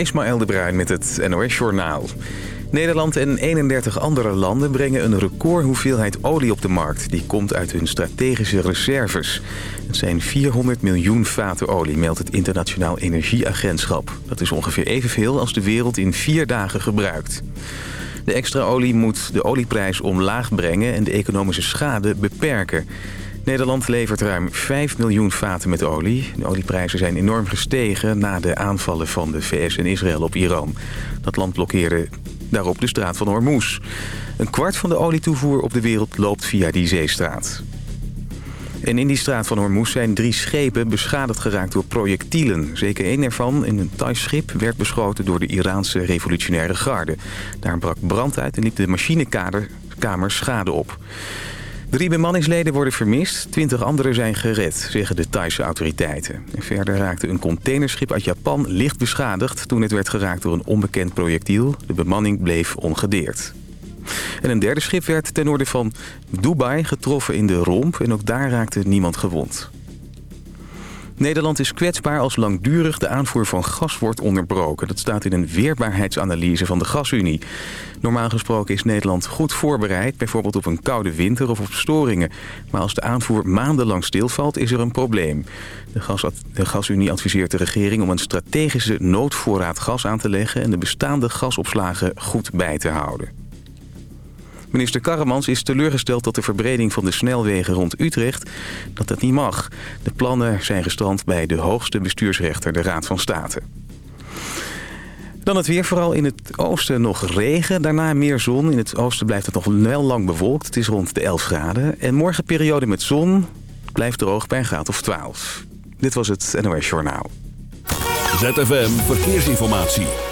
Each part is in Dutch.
Ismaël de Bruin met het NOS Journaal. Nederland en 31 andere landen brengen een record hoeveelheid olie op de markt. Die komt uit hun strategische reserves. Het zijn 400 miljoen vaten olie, meldt het Internationaal Energieagentschap. Dat is ongeveer evenveel als de wereld in vier dagen gebruikt. De extra olie moet de olieprijs omlaag brengen en de economische schade beperken. Nederland levert ruim 5 miljoen vaten met olie. De olieprijzen zijn enorm gestegen na de aanvallen van de VS en Israël op Iran. Dat land blokkeerde daarop de straat van Hormuz. Een kwart van de olietoevoer op de wereld loopt via die zeestraat. En in die straat van Hormuz zijn drie schepen beschadigd geraakt door projectielen. Zeker één ervan, in een Thais schip, werd beschoten door de Iraanse revolutionaire garde. Daar brak brand uit en liep de machinekamer schade op. Drie bemanningsleden worden vermist, twintig anderen zijn gered, zeggen de Thaise autoriteiten. En verder raakte een containerschip uit Japan licht beschadigd... toen het werd geraakt door een onbekend projectiel. De bemanning bleef ongedeerd. En een derde schip werd ten noorden van Dubai getroffen in de romp... en ook daar raakte niemand gewond. Nederland is kwetsbaar als langdurig de aanvoer van gas wordt onderbroken. Dat staat in een weerbaarheidsanalyse van de Gasunie. Normaal gesproken is Nederland goed voorbereid, bijvoorbeeld op een koude winter of op storingen. Maar als de aanvoer maandenlang stilvalt, is er een probleem. De, de Gasunie adviseert de regering om een strategische noodvoorraad gas aan te leggen... en de bestaande gasopslagen goed bij te houden. Minister Karremans is teleurgesteld dat de verbreding van de snelwegen rond Utrecht dat dat niet mag. De plannen zijn gestrand bij de hoogste bestuursrechter, de Raad van State. Dan het weer, vooral in het oosten nog regen. Daarna meer zon. In het oosten blijft het nog wel lang bewolkt. Het is rond de 11 graden. En morgen periode met zon. Blijft droog bij een graad of 12. Dit was het NOS Journaal. ZFM Verkeersinformatie.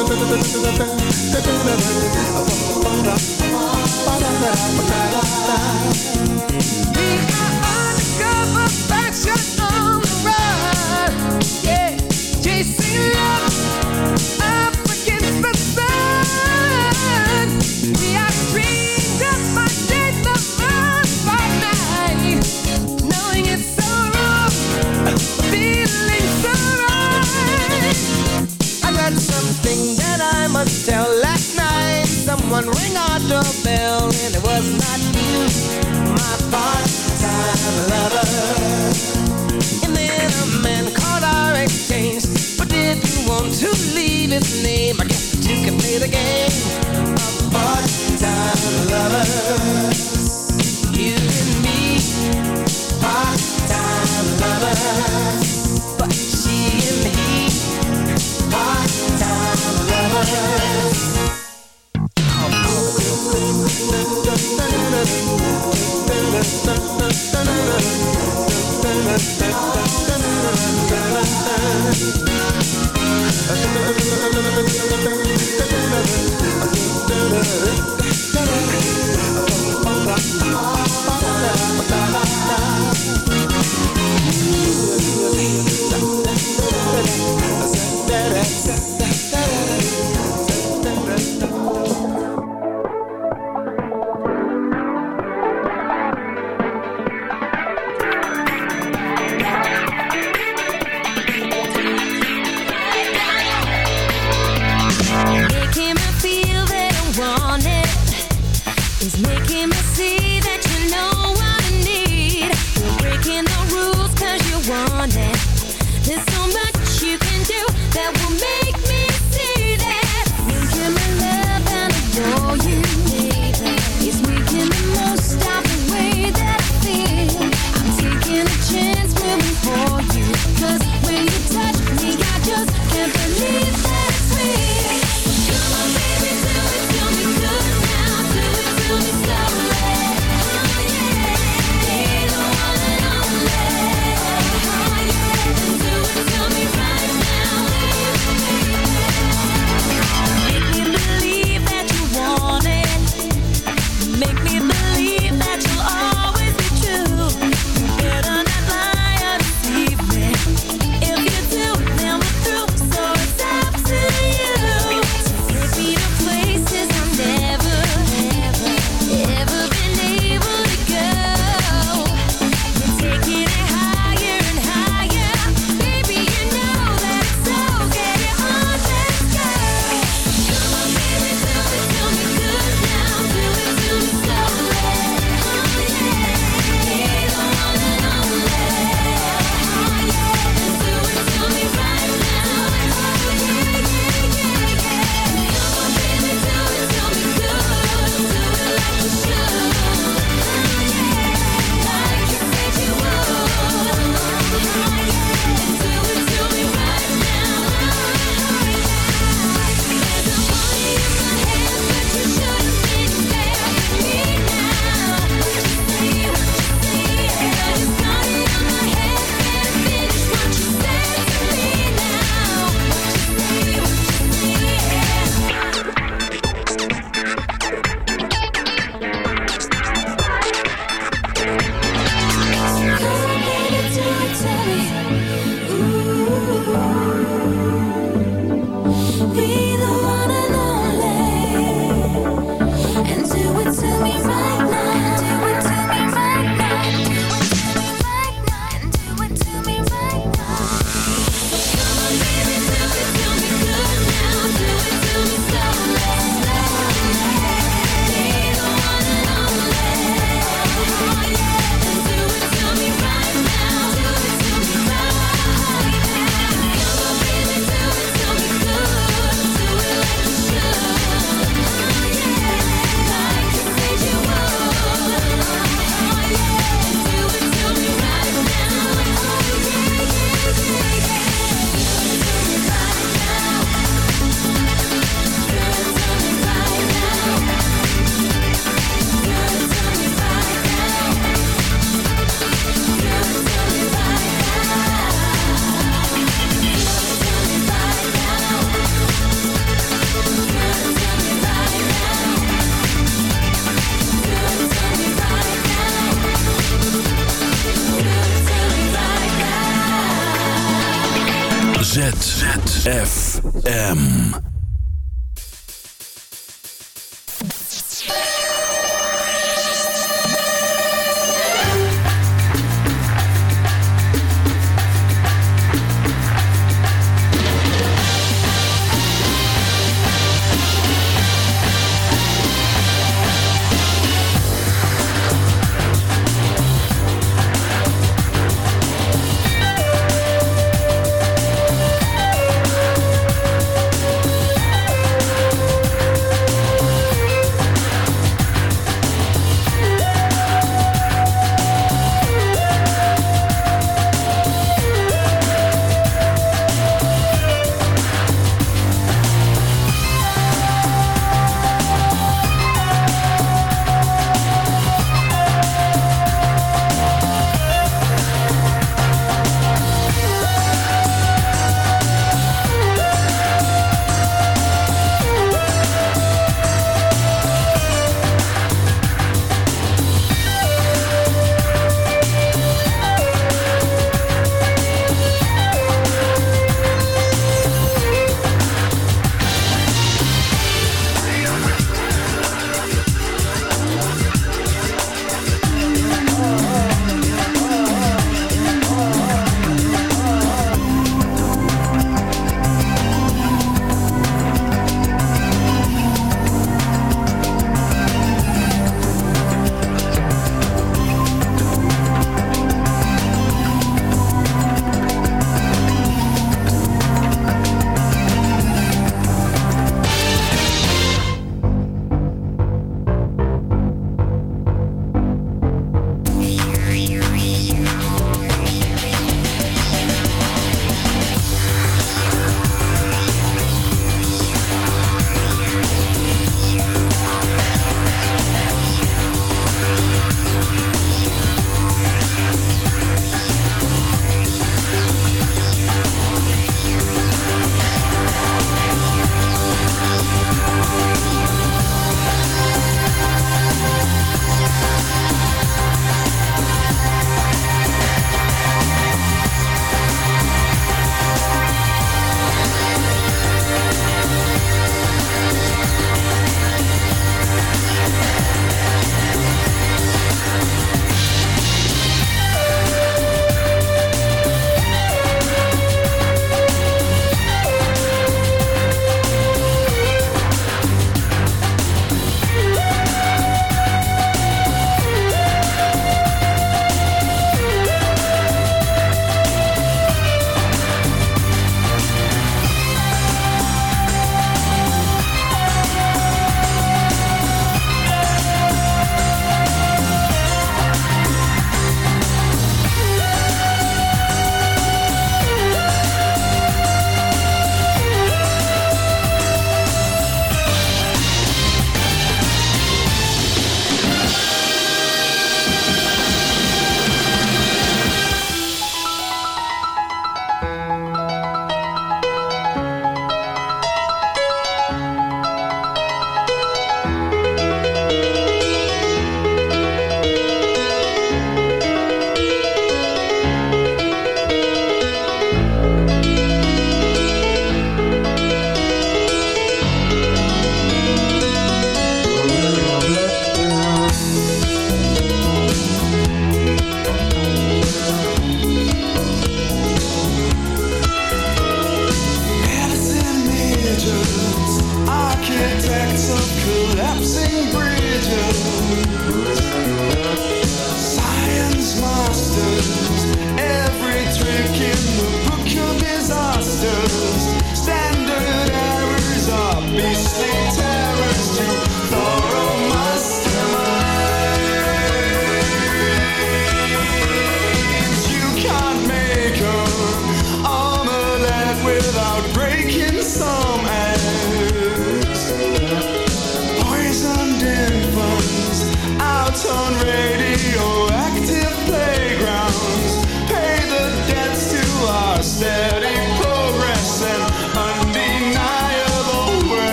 Ba-da-da-da-da-da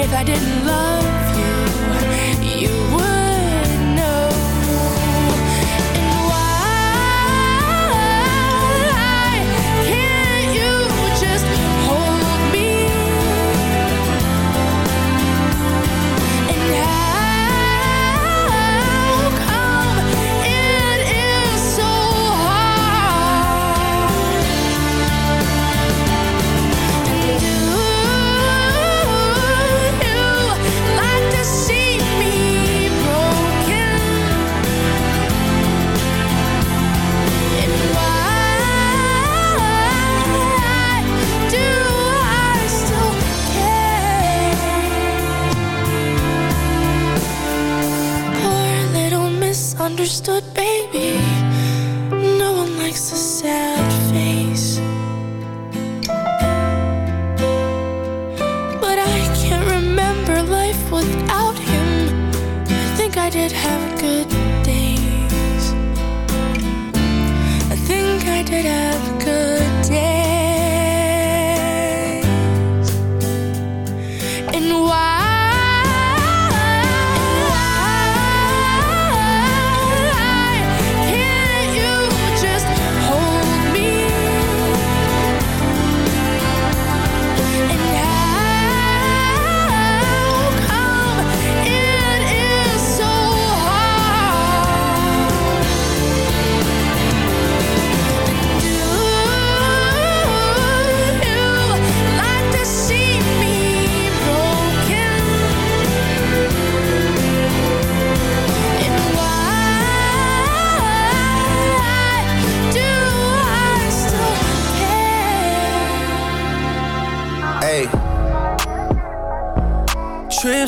if I didn't love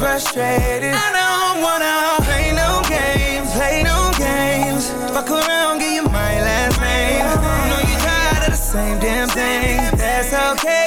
frustrated. I don't wanna play no games, play no games. Fuck around, give you my last name. I Know you tired of the same damn thing. That's okay,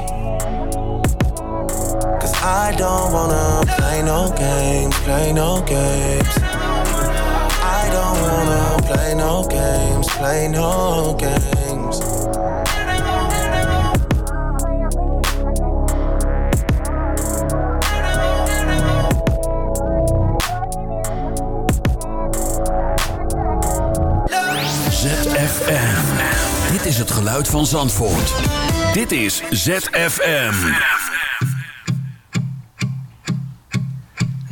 I don't wanna play no games, play no games. I don't wanna play no games, play no games. ZFM. Dit is het geluid van Zandvoort. Dit is ZFM.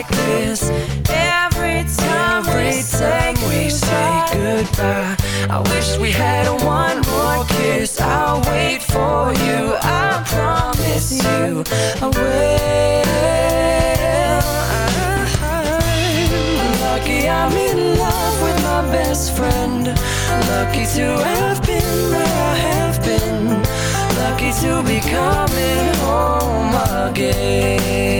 like this every time, every we, time we say goodbye. I wish we had one more kiss. I'll wait for you. I promise you, I will. I'm lucky I'm in love with my best friend. Lucky to have been where I have been. Lucky to be coming home again.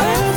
you.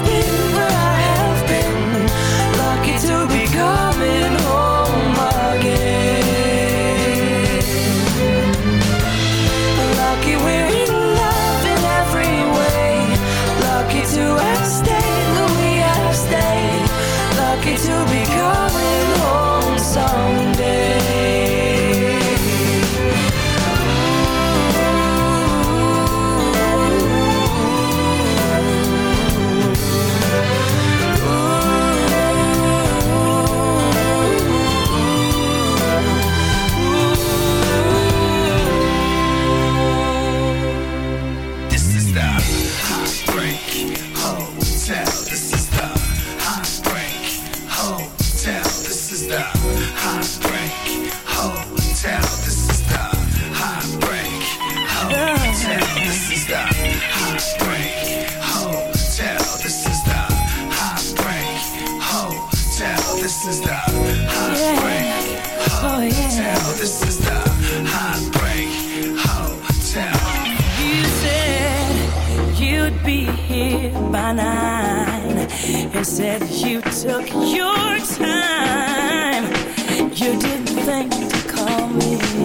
Heartbreak Hotel. This is the Heartbreak Hotel. This is the Heartbreak Hotel. This is the Hotel. You said you'd be here by nine. And said you took your time. You didn't think to call me,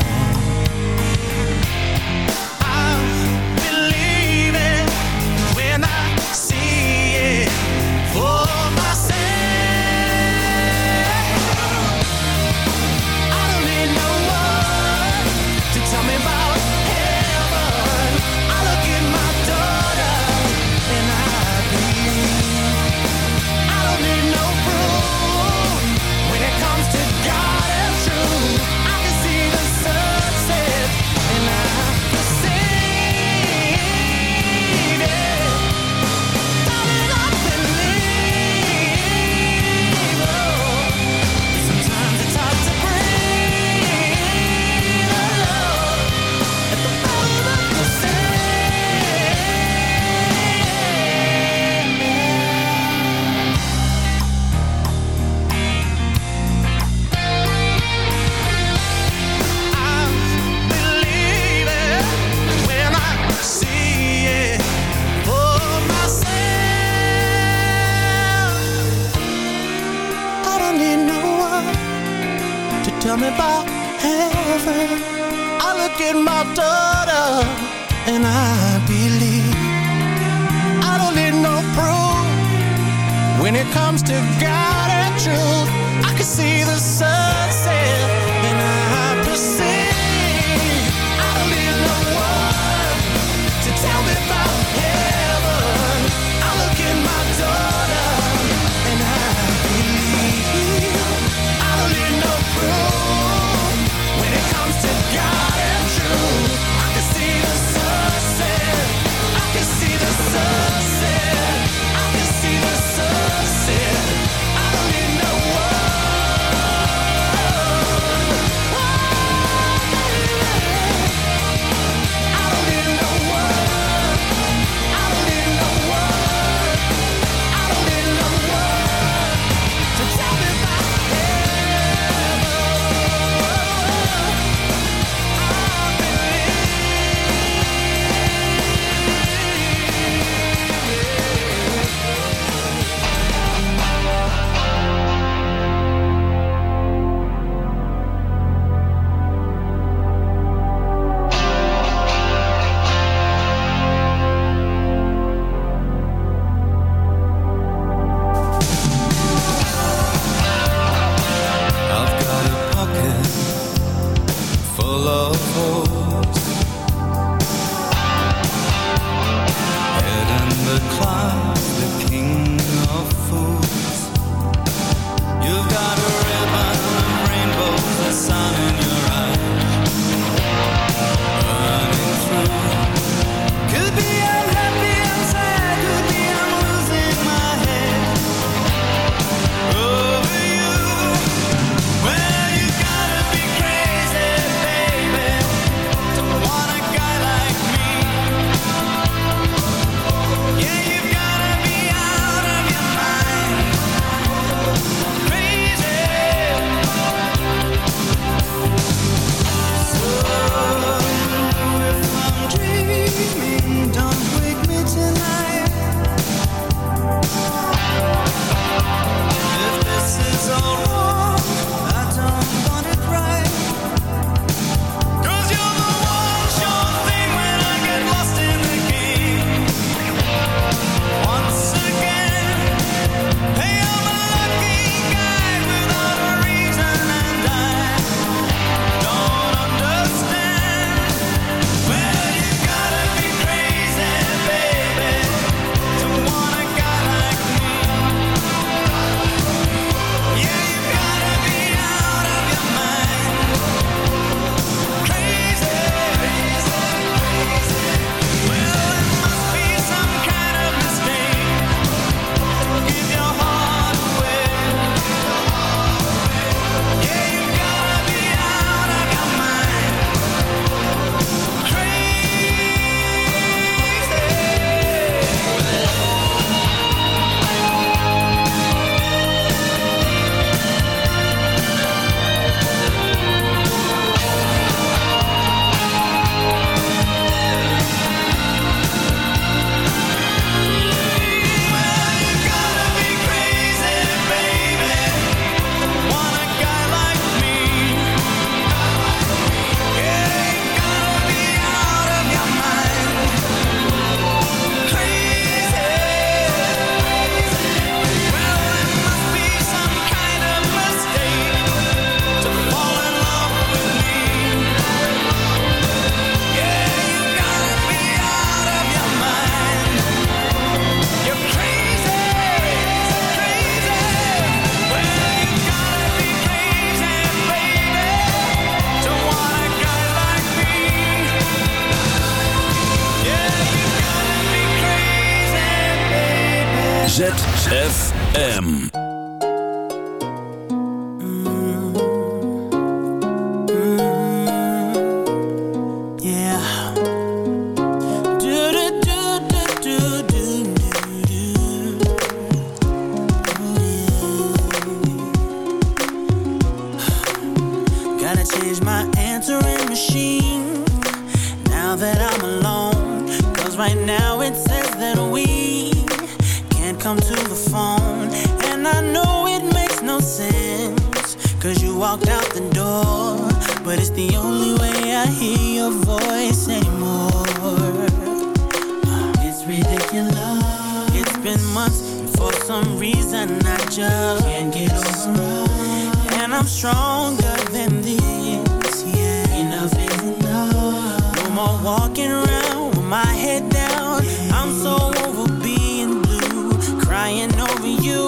crying over you.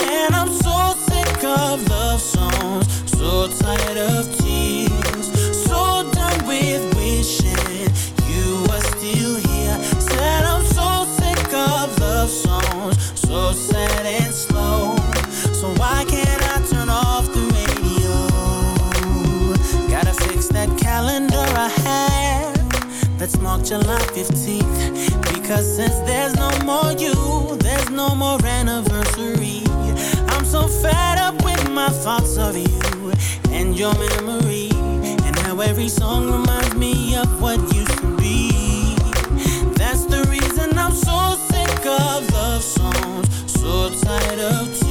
And I'm so sick of love songs. So tired of tears. So done with wishing You were still here. Said I'm so sick of love songs. So sad and slow. So why can't I turn off the radio? Gotta fix that calendar I have That's marked July 15th Cause since there's no more you, there's no more anniversary. I'm so fed up with my thoughts of you and your memory. And how every song reminds me of what used to be. That's the reason I'm so sick of love songs, so tired of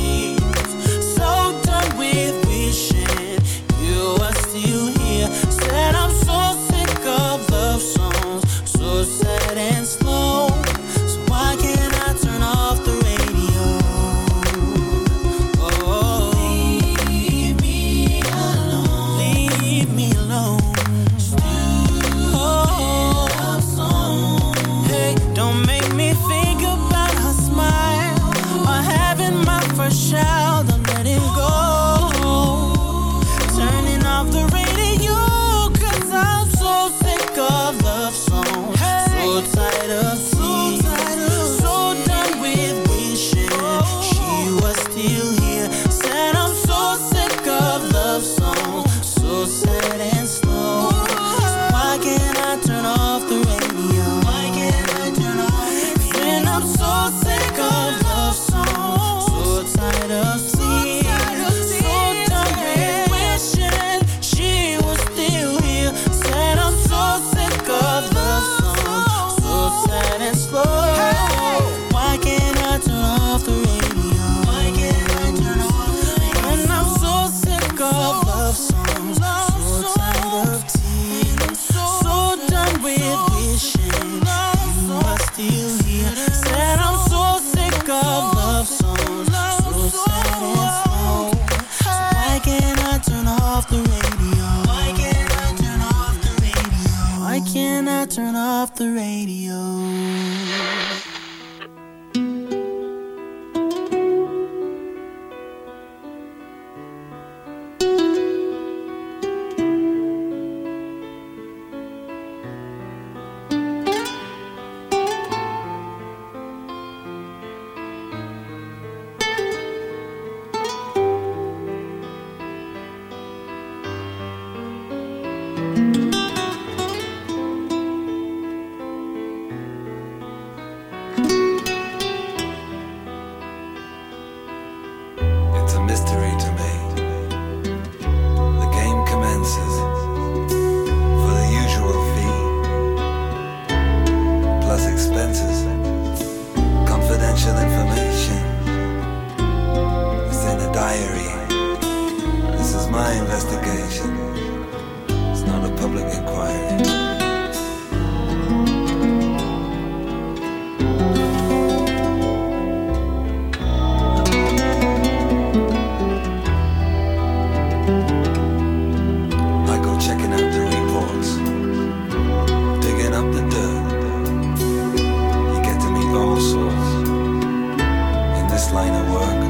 this line of work.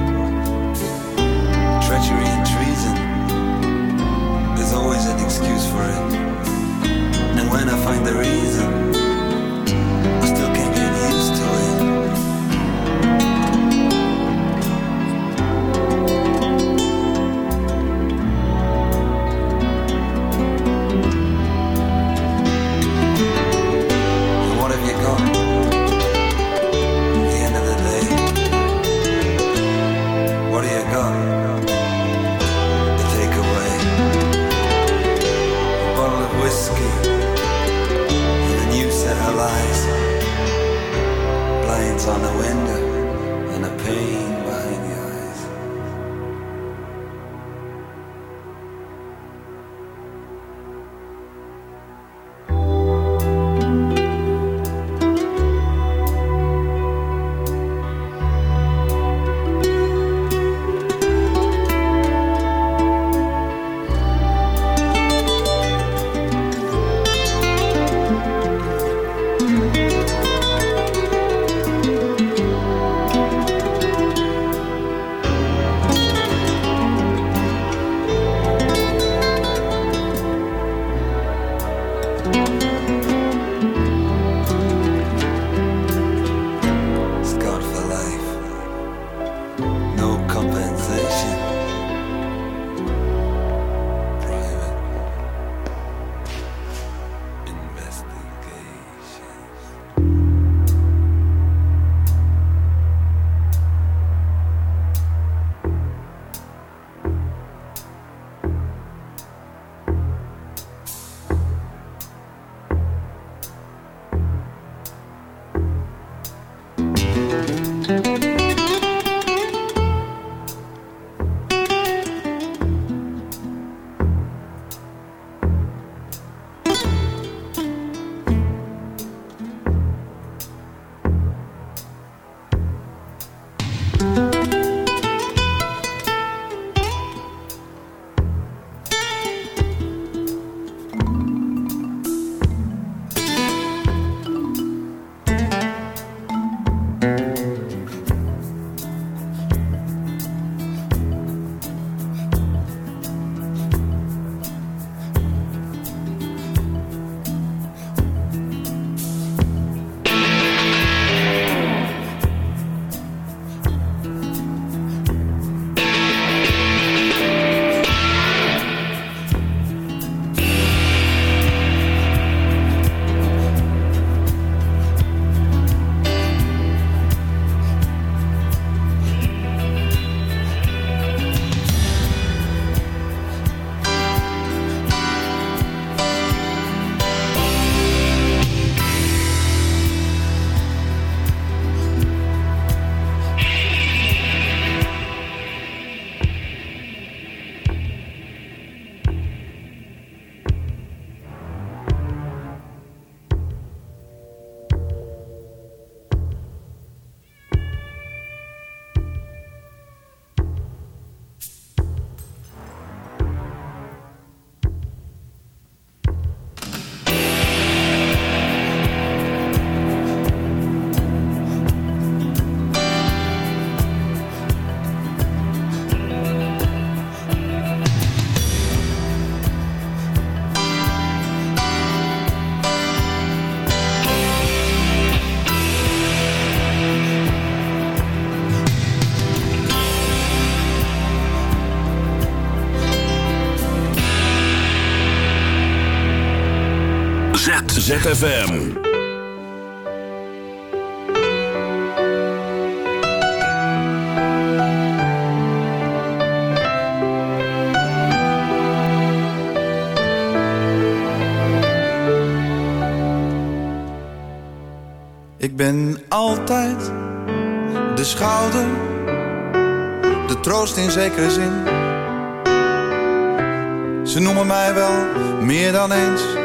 Treachery and treason, there's always an excuse for it. And when I find the reason, Ik ben altijd de schouder, de troost in zekere zin. Ze noemen mij wel meer dan eens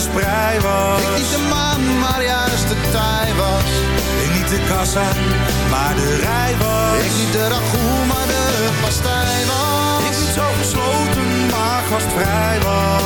Sprei was. Ik niet de maan, maar juist de tij was. Ik niet de kassa, maar de rij was. Ik niet de ragout, maar de pastij was. Ik niet zo gesloten, maar gastvrij was.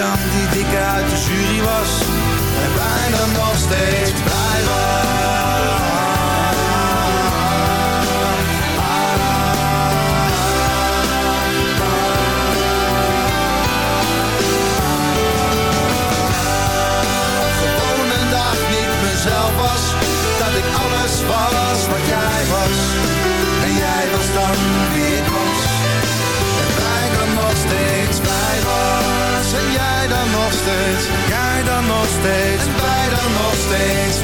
Dan die dikke uit de jury was. En bijna nog steeds blij was. Gewoon een dag niet mezelf was. Dat ik alles was wat jij steeds. En wij dan nog steeds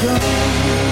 go.